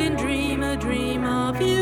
and dream a dream of you.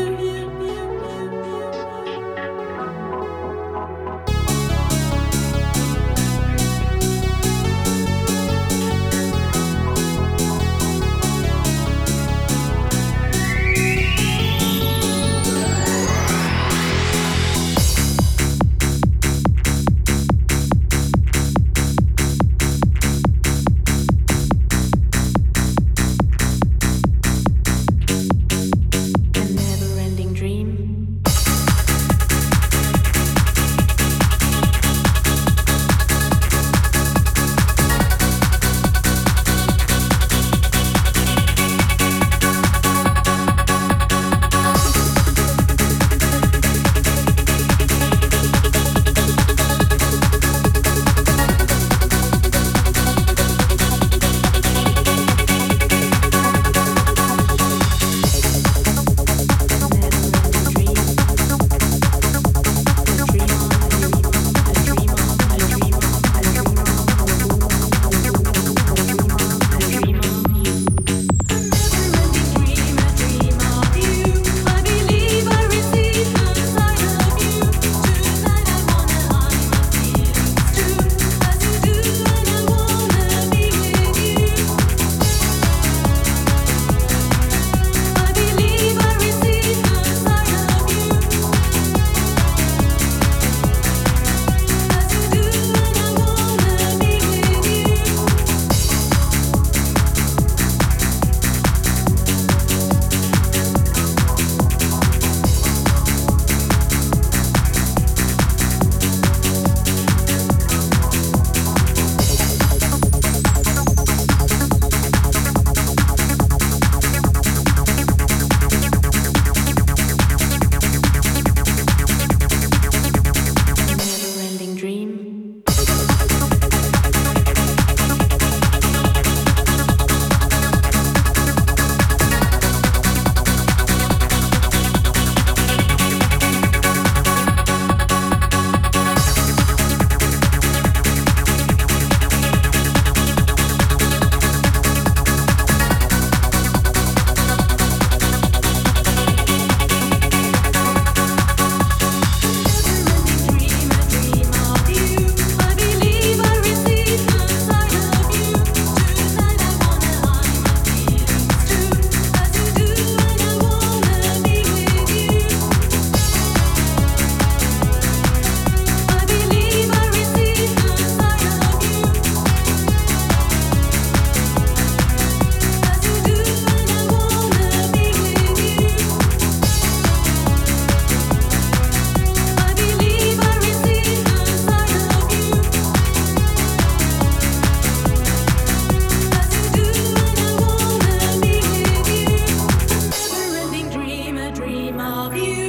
of you.